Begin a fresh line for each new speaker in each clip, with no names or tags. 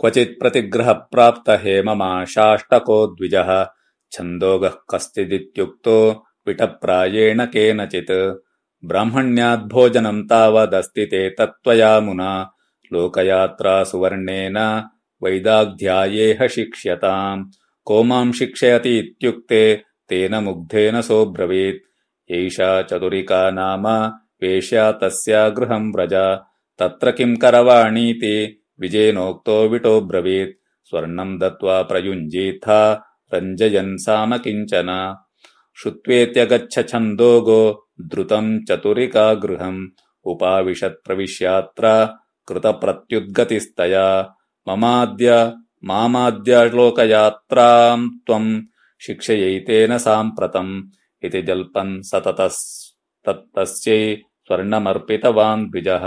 क्वचित् प्रतिग्रहप्राप्त हेममाशाष्टको द्विजः। छन्दोगः कश्चिदित्युक्तो विटप्रायेण केनचित्। ब्राह्मण्याद्भोजनम् तावदस्ति ते तत्त्वया मुना। लोकयात्रा सुवर्णेन वैदाग्ध्यायेह शिक्ष्यताम्। को माम् शिक्षयतीत्युक्ते तेन मुग्धेन सोऽब्रवीत्। एषा चतुरिका नाम वेश्या तस्या गृहम् व्रज। तत्र किम् करवाणीति विजेनोक्तो विटोऽब्रवीत् स्वर्णम् दत्त्वा प्रयुञ्जीथा रञ्जयन् साम किञ्चन। श्रुत्वेत्यगच्छ छन्दोगो द्रुतम् चतुरिका गृहम् उपाविशत्प्रविश्यात्र कृतप्रत्युद्गतिस्तया। ममाद्य मामाद्यलोकयात्राम् त्वम् शिक्षयैतेन साम्प्रतम् इति जल्पन् स तत्तस्यै स्वर्णमर्पितवान् द्विजः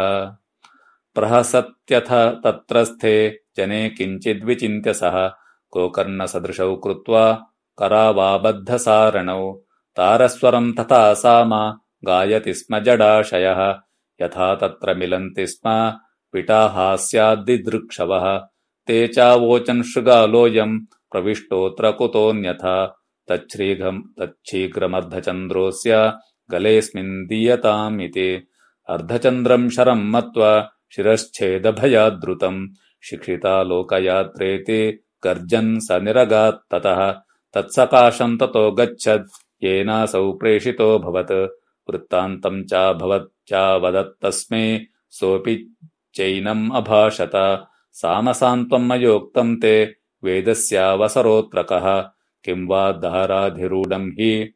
प्रहसत्यथ तत्रस्थे जने किञ्चिद्विचिन्त्य सः। गोकर्णसदृशौ कृत्वा करावाबद्धसारणौ। तारस्वरम् तथा साम गायति स्म जडाशयः। यथा तत्र मिलन्ति स्म पिटाहास्याद्दिदृक्षवः ते चावोचन् शृगालोऽयम् प्रविष्टोऽत्र कुतोऽन्यथा। तच्छीघ्रमर्धचन्द्रोऽस्य गलेऽस्मिन् दीयताम् इति अर्धचन्द्रम् शरम् मत्वा शिरश्छेदभयाद्रुतम् शिक्षिता लोकयात्रेति गर्जन् स निरगात्ततः तत्सकाशम् ततो गच्छद् येनासौ प्रेषितोऽभवत् वृत्तान्तम् चाभवच्चावदत्तस्मै सोऽपि चैनम् अभाषत। सामसान्त्वम् मयोक्तम् ते। वेदस्यावसरोऽत्रकः किम् वा दाराधिरूढम् हि।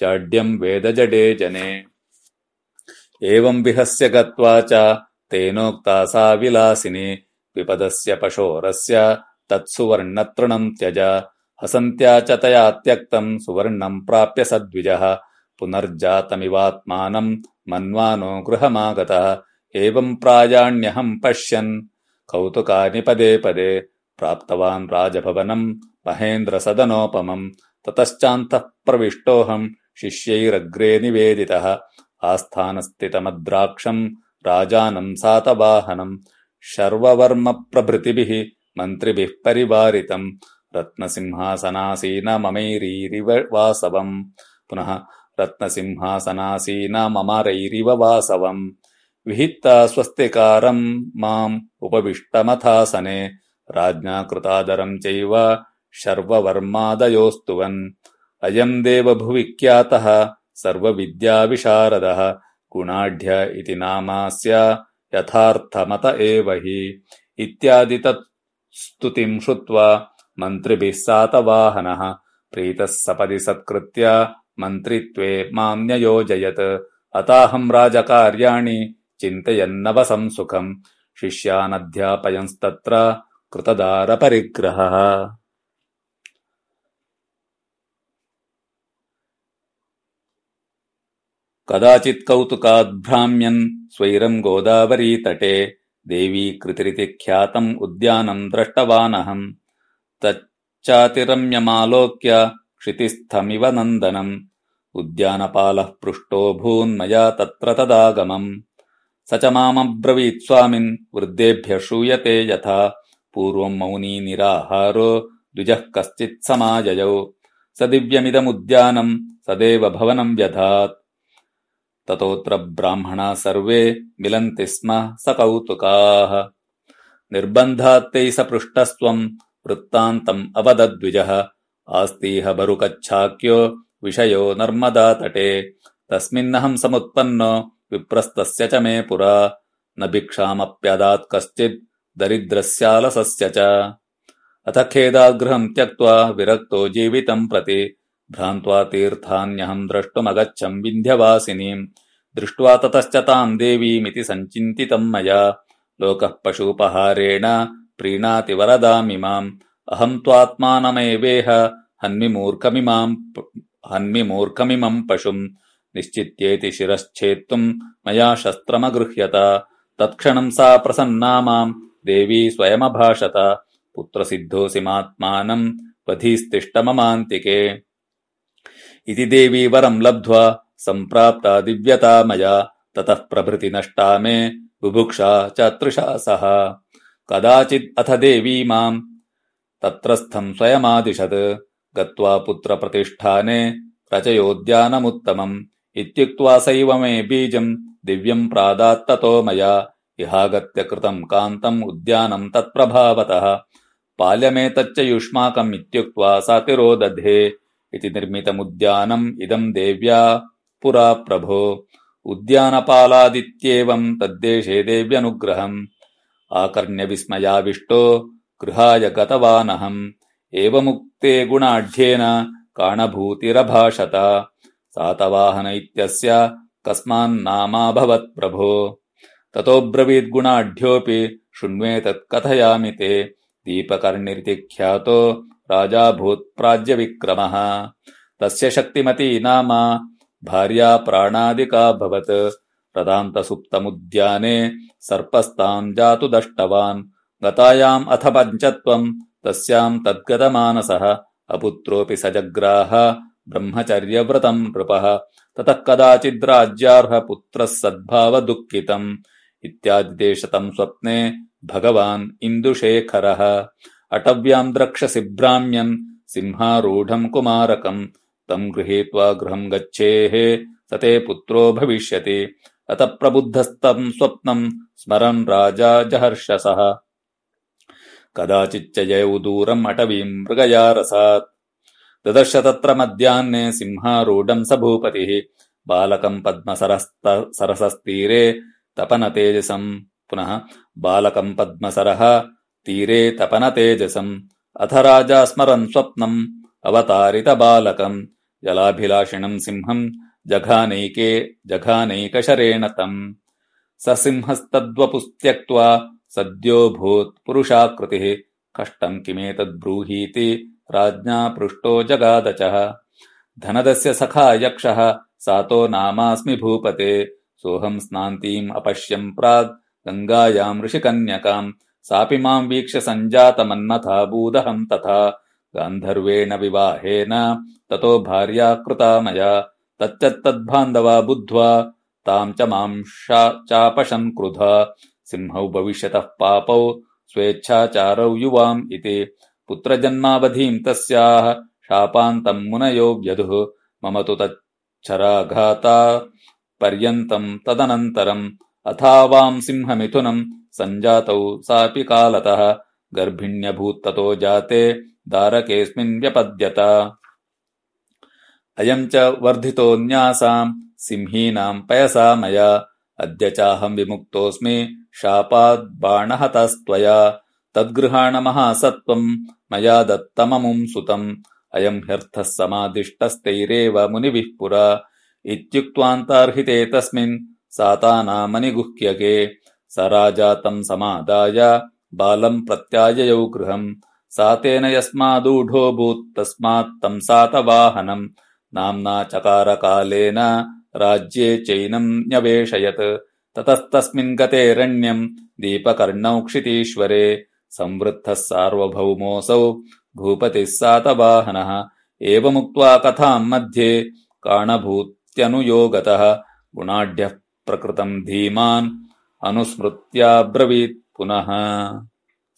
जाड्यम् वेदजडे जने। एवम् विहस्य गत्वा च तेनोक्ता सा विलासिनी। विपदस्य पशोरस्य तत्सुवर्णतृणम् त्यज। हसन्त्या च तया त्यक्तम् सुवर्णम् प्राप्य सद्विजः। पुनर्जातमिवात्मानम् मन्वानो गृहमागतः। एवम् प्रायाण्यहम् पश्यन्। कौतुकानि पदे पदे प्राप्तवान् राजभवनम् महेन्द्रसदनोपमम् ततश्चान्तः प्रविष्टोऽहम् शिष्यैरग्रे निवेदितः। आस्थानस्थितमद्राक्षम् राजानम् सातवाहनम् शर्ववर्मप्रभृतिभिः मन्त्रिभिः परिवारितम् रत्नसिंहासनासीनममैरीरिव वासवम् पुनः रत्नसिंहासनासीनममरैरिव वासवम् विहित्ता स्वस्तिकारम् माम् उपविष्टमथासने राज्ञा कृतादरम् चैव शर्ववर्मादयोस्तुवन्। अयम् देवभुवि ख्यातः सर्वविद्याविशारदः गुणाढ्य इति नामास्य यथार्थमत एव हि। इत्यादि तत् स्तुतिम् श्रुत्वा मन्त्रिभिः सातवाहनः प्रीतः सपदि सत्कृत्य मन्त्रित्वे माम् न्ययोजयत् अताहम् राजकार्याणि चिन्तयन्नवसम् सुखम् शिष्यानध्यापयंस्तत्र कृतदारपरिग्रहः कदाचित् कौतुकाद्भ्राम्यन् स्वैरम् गोदावरीतटे देवी कृतिरिति ख्यातम् उद्यानम् दृष्टवानहम् तच्चातिरम्यमालोक्य क्षितिस्थमिव नन्दनम्। उद्यानपालः पृष्टोऽभून्मया तत्र तदागमम्। स च मामब्रवीत् स्वामिन् वृद्धेभ्यः श्रूयते यथा। पूर्वम् मौनी निराहारो द्विजः कश्चित् समाजयौ। स दिव्यमिदमुद्यानम् सदेव भवनम् व्यधात् ततोऽत्र ब्राह्मणाः सर्वे मिलन्ति स्म सकौतुकाः निर्बन्धात्तैः स पृष्टस्त्वम् वृत्तान्तम् अवदद्विजः। आस्तीह बरुकच्छाक्यो विषयो नर्मदातटे तस्मिन्नहम् समुत्पन्नो विप्रस्तस्य च मे पुरा। न भिक्षामप्यदात् कश्चित् दरिद्रस्यालसस्य च। अथ खेदाद्गृहम् त्यक्त्वा विरक्तो जीवितम् प्रति भ्रान्त्वा तीर्थान्यहम् द्रष्टुमगच्छम् विन्ध्यवासिनीम् दृष्ट्वा ततश्च ताम् देवीमिति सञ्चिन्तितम् मया। लोकः पशूपहारेण प्रीणाति वरदामिमाम् अहम् त्वात्मानमेवेह हन्मि मूर्खमिमम् पशुम्। निश्चित्येति शिरश्छेत्तुम् मया शस्त्रमगृह्यत। तत्क्षणम् सा प्रसन्ना माम्। देवी स्वयमभाषत। पुत्रसिद्धोऽसिमात्मानम् वधीस्तिष्ठ ममान्तिके इति देवी वरम् लब्ध्वा सम्प्राप्ता दिव्यता मया ततः प्रभृति नष्टा मे बुभुक्षा च तृषा सह। कदाचित् अथ देवी माम् तत्रस्थम् स्वयमादिशत् गत्वा पुत्रप्रतिष्ठाने रचयोद्यानमुत्तमम् इत्युक्त्वा सैव मे बीजम् दिव्यम् प्रादात्ततो मया इहागत्य कृतम् कान्तम् उद्यानम् तत्प्रभावतः। पाल्यमेतच्च युष्माकम् इत्युक्त्वा सा तिरोदधे इति निर्मितमुद्यानम् इदम् देव्या पुरा प्रभो। उद्यानपालादित्येवम् तद्देशे देव्यनुग्रहम्। आकर्ण्यविस्मयाविष्टो गृहाय गतवानहम्। एवमुक्ते गुणाढ्येन काणभूतिरभाषत। सातवाहन इत्यस्य कस्मान्नामाभवत् प्रभो। ततोऽब्रवीद्गुणाढ्योऽपि शृण्वेतत् कथयामि ते। दीपकर्णिरिति ख्यातो राजाभूत्प्राज्यविक्रमः। तस्य शक्तिमती नाम भार्या प्राणादिकाभवत् रदान्तसुप्तमुद्याने सर्पस्ताम् जातु दष्टवान्। गतायाम् अथ पञ्चत्वम् तस्याम् तद्गतमानसः। अपुत्रोऽपि स जग्राह ब्रह्मचर्यव्रतम् नृपः। ततः कदाचिद्राज्यार्हपुत्रः सद्भावदुःखितम्। इत्यादिदेशतम् स्वप्ने भगवान् इन्दुशेखरः अटव्याम् द्रक्षसि भ्राम्यन् सिंहारूढम् कुमारकम्। तम् गृहीत्वा गृहम् गच्छेः स ते पुत्रो भविष्यति। अत प्रबुद्धस्तम् स्वप्नम् स्मरन् राजा जहर्षसः। कदाचिच्च जयौ दूरम् अटवीम् मृगयारसात्। ददर्श तत्र मध्याह्ने सिंहारूढम् स भूपतिः। बालकम् पद्मसरसस्तीरे तपनतेजसम् पुनः बालकम् पद्मसरः तीरे तपनतेजसम्। अथ राजा स्मरन् स्वप्नम्। अवतारितबालकम् जलाभिलाषिणम् सिंहम्। जघानैके जघानैकशरेण तम्। स सिंहस्तद्वपुस्त्यक्त्वा सद्योऽभूत् पुरुषाकृतिः। कष्टम् किमेतद्ब्रूहीति राज्ञा पृष्टो जगादचः। धनदस्य सखा यक्षः। सातो नामास्मि भूपते। सोऽहम् स्नान्तीम् अपश्यम् प्राग्। गङ्गायाम् ऋषिकन्यकाम् सापि माम् वीक्ष्य सञ्जातमन्मथाबूदहम् तथा। गान्धर्वेण विवाहेन ततो भार्या कृता मया। तच्चत्तद्बान्धवा बुद्ध्वा ताम् च माम् चापशन् क्रुधा। सिंहौ भविष्यतः पापौ स्वेच्छाचारौ युवाम् इति। पुत्रजन्मावधीम् तस्याः शापान्तम् मुनयो व्यधुः। मम तु तच्छराघाता। पर्यन्तम् तदनन्तरम् अथावाम् सिंहमिथुनम् सञ्जातौ सापि कालतः। गर्भिण्यभूत्ततो जाते दारकेऽस्मिन् व्यपद्यत। अयम् च वर्धितोऽन्यासाम् सिंहीनाम् पयसा मया। अद्य चाहम् विमुक्तोऽस्मि शापाद्बाणहतस्त्वया तद्गृहाणमहासत्त्वम् मया दत्तममुम् सुतम्। अयम् ह्यर्थः समादिष्टस्तैरेव मुनिभिः पुरा। इत्युक्त्वान्तार्हिते तस्मिन् सातानामनिगुह्यके स राजा तम् समादाय बालम् प्रत्याययौ गृहम्। सातेन यस्मादूढोऽभूत् तम् सातवाहनम्। नाम्ना चकारकालेन राज्ये चैनम् न्यवेशयत् ततस्तस्मिन् गतेरण्यम् दीपकर्णौ क्षितीश्वरे। संवृद्धः सार्वभौमोऽसौ भूपतिः सातवाहनः। एवमुक्त्वा कथाम् मध्ये काणभूत्यनुयोगतः। गुणाढ्यः प्रकृतम् धीमान् अनुस्मृत्याब्रवीत् पुनः